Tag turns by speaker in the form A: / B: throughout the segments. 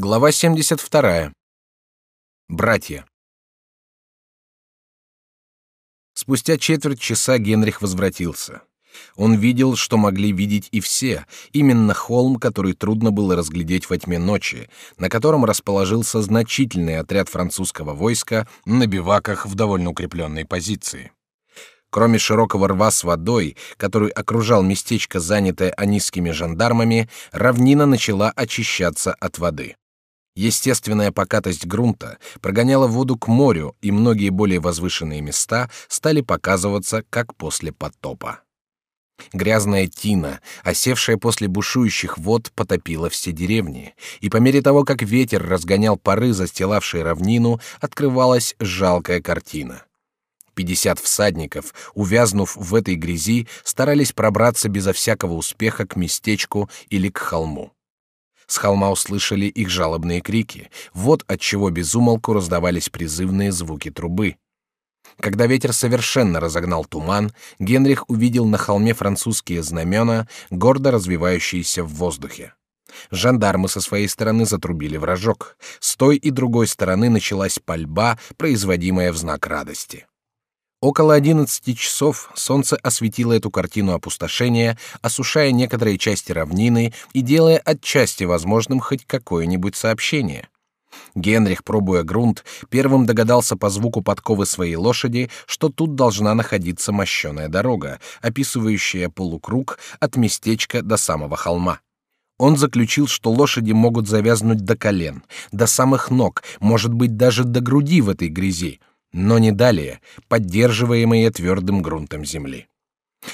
A: Глава 72. Братья. Спустя четверть часа Генрих возвратился. Он видел, что могли видеть и все, именно холм, который трудно было разглядеть во тьме ночи, на котором расположился значительный отряд французского войска на биваках в довольно укрепленной позиции. Кроме широкого рва с водой, который окружал местечко, занятое анисскими жандармами, равнина начала очищаться от воды. Естественная покатость грунта прогоняла воду к морю, и многие более возвышенные места стали показываться, как после потопа. Грязная тина, осевшая после бушующих вод, потопила все деревни, и по мере того, как ветер разгонял пары, застилавшие равнину, открывалась жалкая картина. Пятьдесят всадников, увязнув в этой грязи, старались пробраться безо всякого успеха к местечку или к холму. С холма услышали их жалобные крики. Вот от чего безумолку раздавались призывные звуки трубы. Когда ветер совершенно разогнал туман, Генрих увидел на холме французские знамена, гордо развивающиеся в воздухе. Жандармы со своей стороны затрубили в рожок. С той и другой стороны началась пальба, производимая в знак радости. Около одиннадцати часов солнце осветило эту картину опустошения, осушая некоторые части равнины и делая отчасти возможным хоть какое-нибудь сообщение. Генрих, пробуя грунт, первым догадался по звуку подковы своей лошади, что тут должна находиться мощеная дорога, описывающая полукруг от местечка до самого холма. Он заключил, что лошади могут завязнуть до колен, до самых ног, может быть, даже до груди в этой грязи, но не далее, поддерживаемые твердым грунтом земли.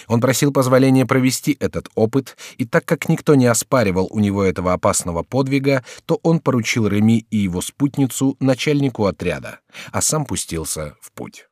A: Он просил позволения провести этот опыт, и так как никто не оспаривал у него этого опасного подвига, то он поручил Реми и его спутницу начальнику отряда, а сам пустился в путь.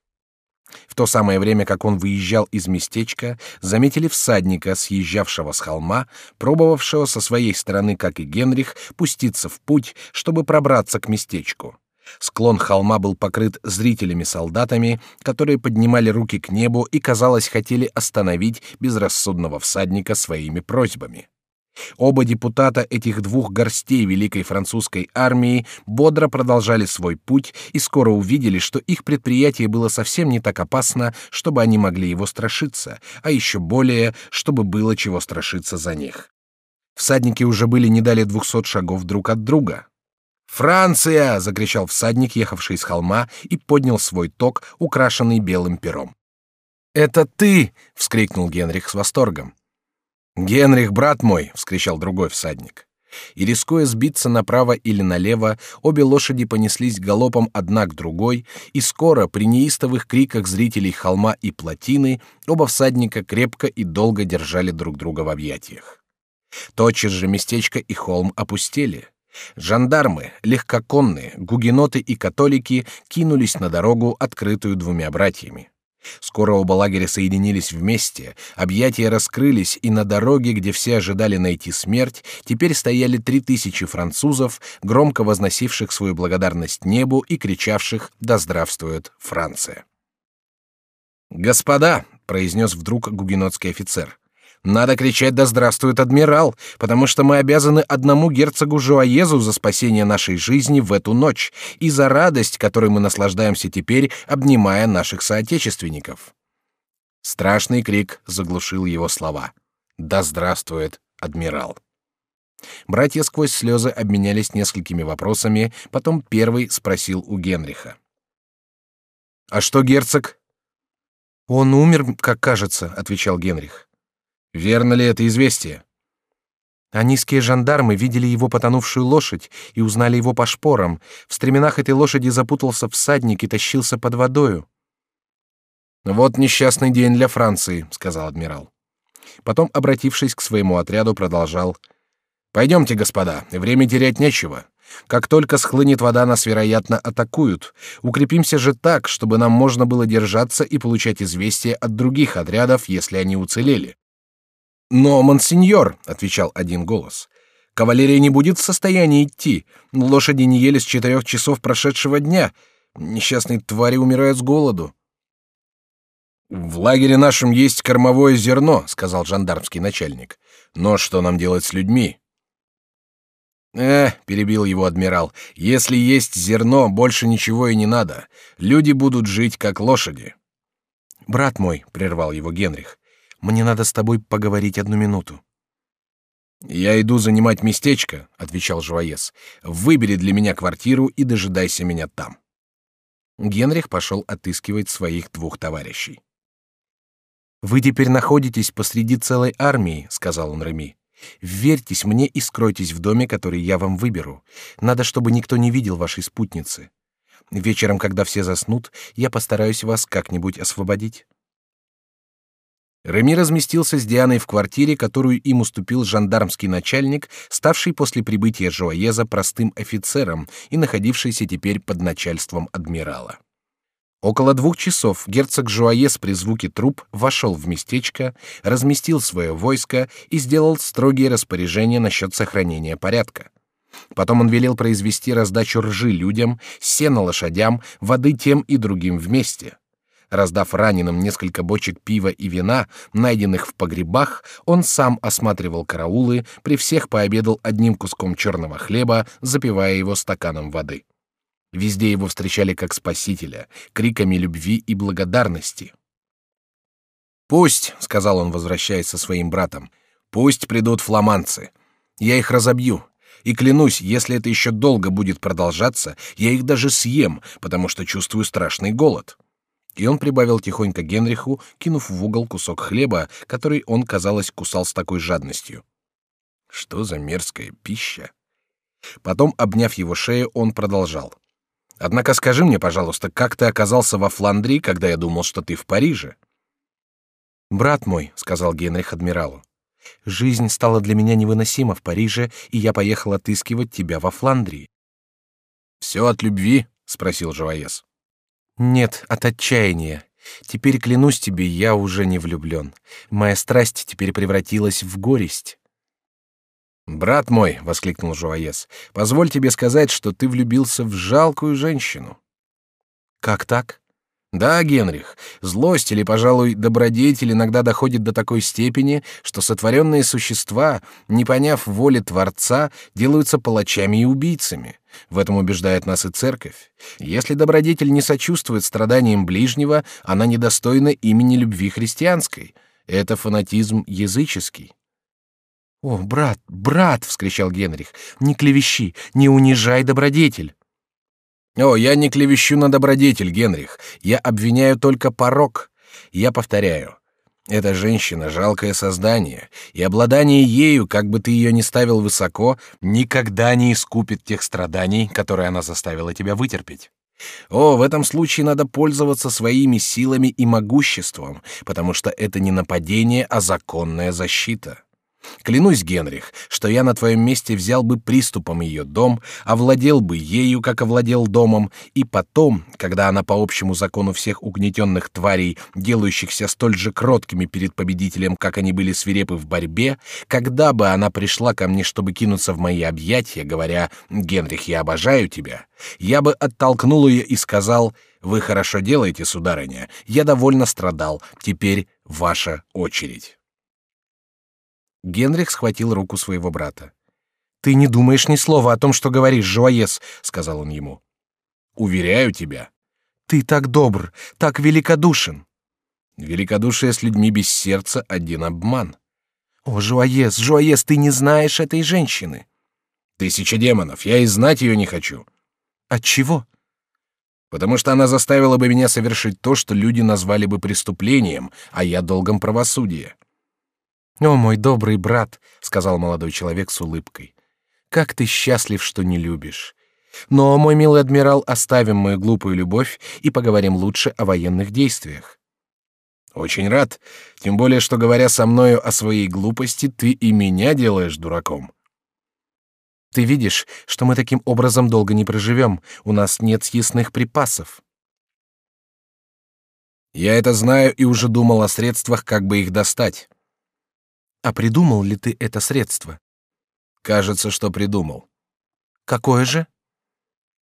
A: В то самое время, как он выезжал из местечка, заметили всадника, съезжавшего с холма, пробовавшего со своей стороны, как и Генрих, пуститься в путь, чтобы пробраться к местечку. Склон холма был покрыт зрителями-солдатами, которые поднимали руки к небу и, казалось, хотели остановить безрассудного всадника своими просьбами. Оба депутата этих двух горстей великой французской армии бодро продолжали свой путь и скоро увидели, что их предприятие было совсем не так опасно, чтобы они могли его страшиться, а еще более, чтобы было чего страшиться за них. Всадники уже были не дали двухсот шагов друг от друга. «Франция!» — закричал всадник, ехавший с холма, и поднял свой ток, украшенный белым пером. «Это ты!» — вскрикнул Генрих с восторгом. «Генрих, брат мой!» — вскричал другой всадник. И рискуя сбиться направо или налево, обе лошади понеслись галопом одна к другой, и скоро при неистовых криках зрителей холма и плотины оба всадника крепко и долго держали друг друга в объятиях. Тотчас же местечко и холм опустели. Жандармы, легкоконные, гугеноты и католики кинулись на дорогу, открытую двумя братьями. Скоро оба лагеря соединились вместе, объятия раскрылись, и на дороге, где все ожидали найти смерть, теперь стояли три тысячи французов, громко возносивших свою благодарность небу и кричавших «Да здравствует Франция!». «Господа!» — произнес вдруг гугенотский офицер. Надо кричать «Да здравствует адмирал!», потому что мы обязаны одному герцогу Жуаезу за спасение нашей жизни в эту ночь и за радость, которой мы наслаждаемся теперь, обнимая наших соотечественников. Страшный крик заглушил его слова. «Да здравствует адмирал!» Братья сквозь слезы обменялись несколькими вопросами, потом первый спросил у Генриха. «А что герцог?» «Он умер, как кажется», — отвечал Генрих. Верно ли это известие? Аниские жандармы видели его потонувшую лошадь и узнали его по шпорам. В стременах этой лошади запутался всадник и тащился под водою. Вот несчастный день для Франции, сказал адмирал. Потом, обратившись к своему отряду, продолжал: Пойдемте, господа, время терять нечего. Как только схлынет вода, нас вероятно атакуют. Укрепимся же так, чтобы нам можно было держаться и получать известия от других отрядов, если они уцелели. Но, монсеньор, отвечал один голос, кавалерия не будет в состоянии идти. Лошади не ели с четырех часов прошедшего дня. Несчастные твари умирают с голоду. В лагере нашем есть кормовое зерно, сказал жандармский начальник. Но что нам делать с людьми? Э, перебил его адмирал. Если есть зерно, больше ничего и не надо. Люди будут жить как лошади.
B: Брат мой, прервал его Генрих. Мне надо с тобой поговорить одну минуту.
A: Я иду занимать местечко, отвечал Жуаес. Выбери для меня квартиру и дожидайся меня там. Генрих пошел отыскивать своих двух товарищей.
B: Вы теперь находитесь посреди целой армии, сказал он Реми. Верьтесь мне и скройтесь в доме, который я вам выберу. Надо, чтобы никто не видел вашей спутницы. Вечером, когда все заснут, я постараюсь вас как-нибудь освободить.
A: Реми разместился с Дианой в квартире, которую им уступил жандармский начальник, ставший после прибытия Жуаеза простым офицером и находившийся теперь под начальством адмирала. Около двух часов герцог Жуаес при звуке труп вошел в местечко, разместил свое войско и сделал строгие распоряжения насчет сохранения порядка. Потом он велел произвести раздачу ржи людям, сена лошадям, воды тем и другим вместе. Раздав раненым несколько бочек пива и вина, найденных в погребах, он сам осматривал караулы, при всех пообедал одним куском черного хлеба, запивая его стаканом воды. Везде его встречали как спасителя, криками любви и благодарности. «Пусть», — сказал он, возвращаясь со своим братом, — «пусть придут фламандцы. Я их разобью. И клянусь, если это еще долго будет продолжаться, я их даже съем, потому что чувствую страшный голод». И он прибавил тихонько Генриху, кинув в угол кусок хлеба, который он, казалось, кусал с такой жадностью. Что за мерзкая пища! Потом, обняв его шею, он продолжал. Однако скажи мне, пожалуйста, как ты оказался во Фландрии, когда я думал, что ты в Париже?
B: Брат мой, сказал Генрих адмиралу, жизнь стала для меня невыносима в Париже, и я поехал отыскивать тебя во Фландрии.
A: Все от любви? спросил Жуаес.
B: Нет, от отчаяния. Теперь клянусь тебе, я уже не влюблен. Моя страсть теперь превратилась в горесть.
A: Брат мой, воскликнул Жуаес, позволь тебе сказать, что ты влюбился в жалкую женщину.
B: Как так?
A: Да, Генрих, злость или, пожалуй, добродетель иногда доходит до такой степени, что сотворенные существа, не поняв воли Творца, делаются палачами и убийцами. В этом убеждает нас и церковь. Если добродетель не сочувствует страданиям ближнего, она недостойна имени любви христианской. Это фанатизм языческий.
B: «О, брат, брат!» — вскричал Генрих. «Не клевещи, не унижай добродетель!»
A: «О, я не клевещу на добродетель, Генрих. Я обвиняю только порок. Я повторяю. Эта женщина — жалкое создание, и обладание ею, как бы ты ее ни ставил высоко, никогда не искупит тех страданий, которые она заставила тебя вытерпеть. О, в этом случае надо пользоваться своими силами и могуществом, потому что это не нападение, а законная защита. Клянусь, Генрих, что я на твоем месте взял бы приступом ее дом, овладел бы ею, как овладел домом, и потом, когда она по общему закону всех угнетенных тварей, делающихся столь же кроткими перед победителем, как они были свирепы в борьбе, когда бы она пришла ко мне, чтобы кинуться в мои объятия, говоря «Генрих, я обожаю тебя», я бы оттолкнул ее и сказал «Вы хорошо делаете, сударыня, я довольно страдал, теперь ваша очередь». Генрих схватил руку своего брата. Ты не думаешь ни слова о том, что говоришь, Жуаес, сказал он ему. Уверяю тебя. Ты так добр, так великодушен. Великодушие с людьми без сердца один обман. О, Жуаес, Жуаес, ты не знаешь этой женщины. Тысяча демонов, я и знать ее не хочу. От чего? Потому что она заставила бы меня совершить то, что люди назвали бы преступлением, а я долгом правосудия. О, мой добрый брат, сказал молодой человек с улыбкой, как ты счастлив, что не любишь. Но, мой милый адмирал, оставим мою глупую любовь и поговорим лучше о военных действиях. Очень рад, тем более, что говоря со мною о своей глупости, ты и меня делаешь дураком. Ты видишь, что мы таким образом долго не проживем. У нас нет съестных припасов. Я это знаю и уже думал о средствах, как бы их достать. А придумал ли ты это средство? Кажется, что придумал. Какое же?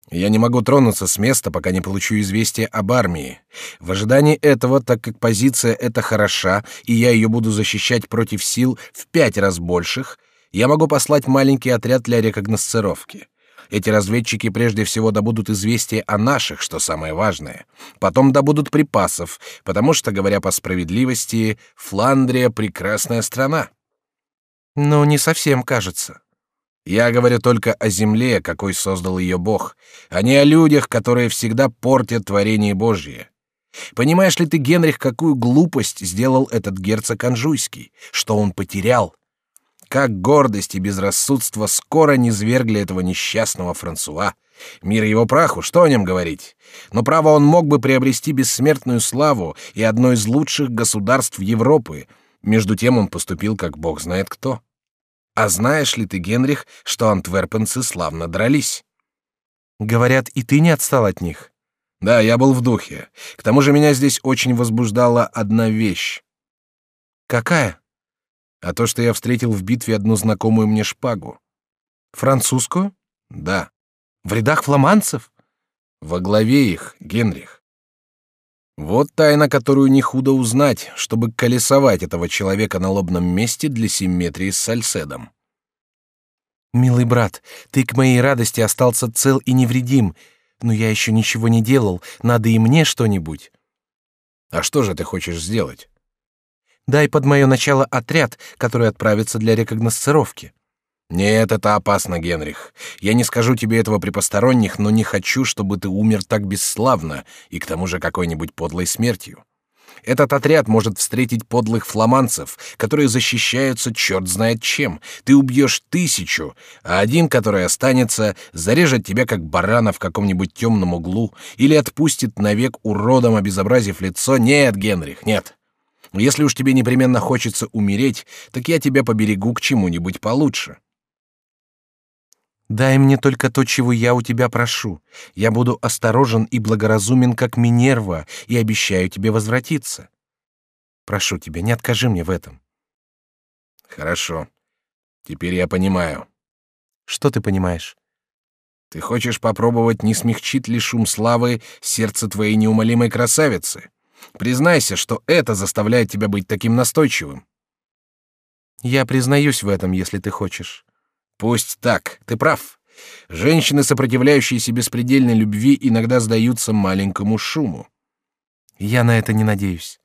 A: Я не могу тронуться с места, пока не получу известие об армии. В ожидании этого, так как позиция эта хороша, и я ее буду защищать против сил в пять раз больших, Я могу послать маленький отряд для рекогносцировки. Эти разведчики прежде всего добудут известие о наших, что самое важное. Потом добудут припасов, потому что, говоря по справедливости, Фландрия — прекрасная страна.
B: Но не совсем кажется.
A: Я говорю только о земле, какой создал ее Бог, а не о людях, которые всегда портят творение Божье. Понимаешь ли ты, Генрих, какую глупость сделал этот герцог Анжуйский, что он потерял? Как гордость и безрассудство скоро низвергли этого несчастного Франсуа. Мир его праху, что о нем говорить? Но право он мог бы приобрести бессмертную славу и одно из лучших государств Европы. Между тем он поступил, как бог знает кто. А знаешь ли ты, Генрих, что антверпенцы славно дрались?
B: Говорят, и ты не отстал от них.
A: Да, я был в духе. К тому же меня здесь очень возбуждала одна вещь.
B: Какая?
A: А то, что я встретил в битве одну знакомую мне шпагу.
B: Французскую?
A: Да.
B: В рядах фламандцев?
A: Во главе их, Генрих. Вот тайна, которую не худо узнать, чтобы колесовать этого человека на лобном месте для симметрии с сальседом.
B: Милый брат, ты к моей радости остался цел и невредим, но я еще ничего не делал, надо и мне что-нибудь.
A: А что же ты хочешь сделать?
B: Дай под мое начало отряд, который отправится для рекогносцировки.
A: Нет, это опасно, Генрих. Я не скажу тебе этого при посторонних, но не хочу, чтобы ты умер так бесславно и к тому же какой-нибудь подлой смертью. Этот отряд может встретить подлых фламандцев, которые защищаются черт знает чем. Ты убьешь тысячу, а один, который останется, зарежет тебя как барана в каком-нибудь темном углу или отпустит навек уродом, обезобразив лицо. Нет, Генрих, нет. Если уж тебе непременно хочется умереть, так я тебя поберегу к чему-нибудь получше.
B: Дай мне только то, чего я у тебя прошу. Я буду осторожен и благоразумен, как Минерва, и обещаю тебе возвратиться. Прошу тебя, не откажи мне в этом.
A: Хорошо. Теперь я понимаю.
B: Что ты понимаешь?
A: Ты хочешь попробовать, не смягчит ли шум славы сердце твоей неумолимой красавицы? Признайся, что это заставляет тебя быть таким настойчивым.
B: Я признаюсь в этом, если ты хочешь.
A: Пусть так, ты прав. Женщины, сопротивляющиеся беспредельной любви, иногда сдаются маленькому шуму.
B: Я на это не надеюсь.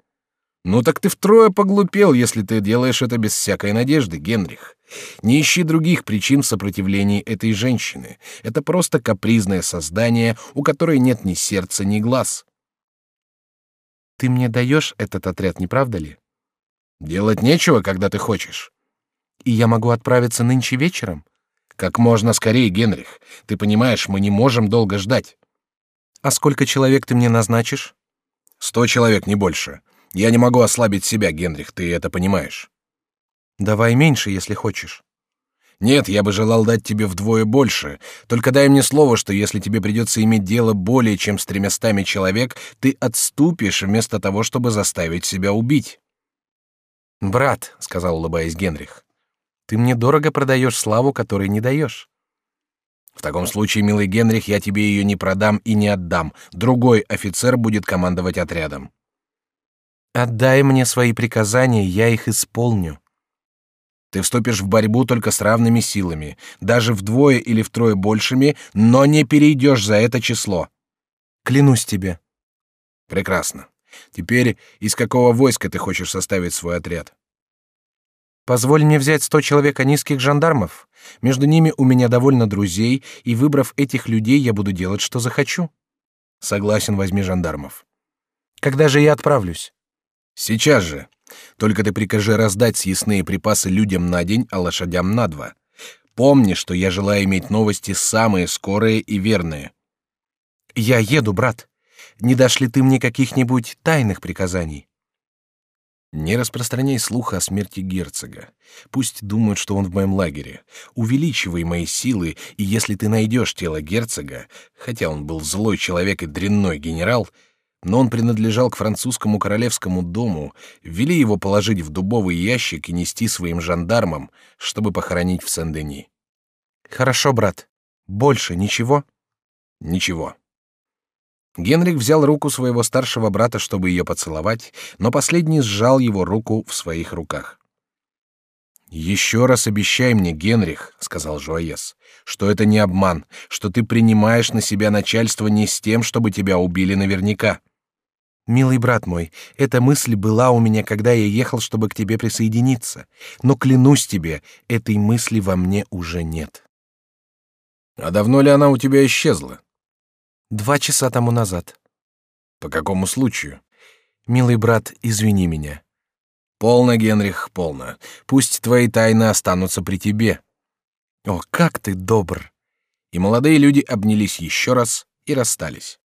A: Ну так ты втрое поглупел, если ты делаешь это без всякой надежды, Генрих. Не ищи других причин сопротивления этой женщины. Это просто капризное создание, у которой нет ни сердца, ни глаз.
B: Ты мне даешь этот отряд, не правда ли?
A: Делать нечего, когда ты хочешь.
B: И я могу отправиться нынче вечером?
A: Как можно скорее, Генрих. Ты понимаешь, мы не можем долго ждать.
B: А сколько человек ты мне назначишь?
A: Сто человек, не больше. Я не могу ослабить себя, Генрих, ты это понимаешь.
B: Давай меньше, если хочешь.
A: Нет, я бы желал дать тебе вдвое больше. Только дай мне слово, что если тебе придется иметь дело более чем с тремястами человек, ты отступишь вместо того, чтобы заставить себя убить.
B: Брат, сказал улыбаясь Генрих, ты мне дорого продаешь славу, которой не даешь.
A: В таком случае, милый Генрих, я тебе ее не продам и не отдам. Другой офицер будет командовать отрядом.
B: Отдай мне свои приказания, я их исполню.
A: Ты вступишь в борьбу только с равными силами, даже вдвое или втрое большими, но не перейдешь за это число.
B: Клянусь тебе.
A: Прекрасно. Теперь из какого войска ты хочешь составить свой отряд?
B: Позволь мне взять сто человек низких жандармов. Между ними у меня довольно друзей, и выбрав этих людей, я буду делать, что захочу.
A: Согласен, возьми жандармов.
B: Когда же я отправлюсь?
A: Сейчас же. Только ты прикажи раздать съестные припасы людям на день, а лошадям на два. Помни, что я желаю иметь новости самые скорые и верные.
B: Я еду, брат. Не дашь ли ты мне каких-нибудь тайных приказаний?
A: Не распространяй слуха о смерти герцога. Пусть думают, что он в моем лагере. Увеличивай мои силы, и если ты найдешь тело герцога, хотя он был злой человек и дрянной генерал, — но он принадлежал к французскому королевскому дому, вели его положить в дубовый ящик и нести своим жандармам, чтобы похоронить в Сен-Дени.
B: Хорошо, брат. Больше ничего?
A: Ничего. Генрих взял руку своего старшего брата, чтобы ее поцеловать, но последний сжал его руку в своих руках. Еще раз обещай мне, Генрих, сказал Жуаес, что это не обман, что ты принимаешь на себя начальство не с тем, чтобы тебя убили наверняка.
B: Милый брат мой, эта мысль была у меня, когда я ехал, чтобы к тебе присоединиться. Но клянусь тебе, этой мысли во мне уже нет.
A: А давно ли она у тебя исчезла?
B: Два часа тому назад.
A: По какому случаю?
B: Милый брат, извини меня.
A: Полно, Генрих, полно. Пусть твои тайны останутся при тебе.
B: О, как ты добр.
A: И молодые люди обнялись еще раз и расстались.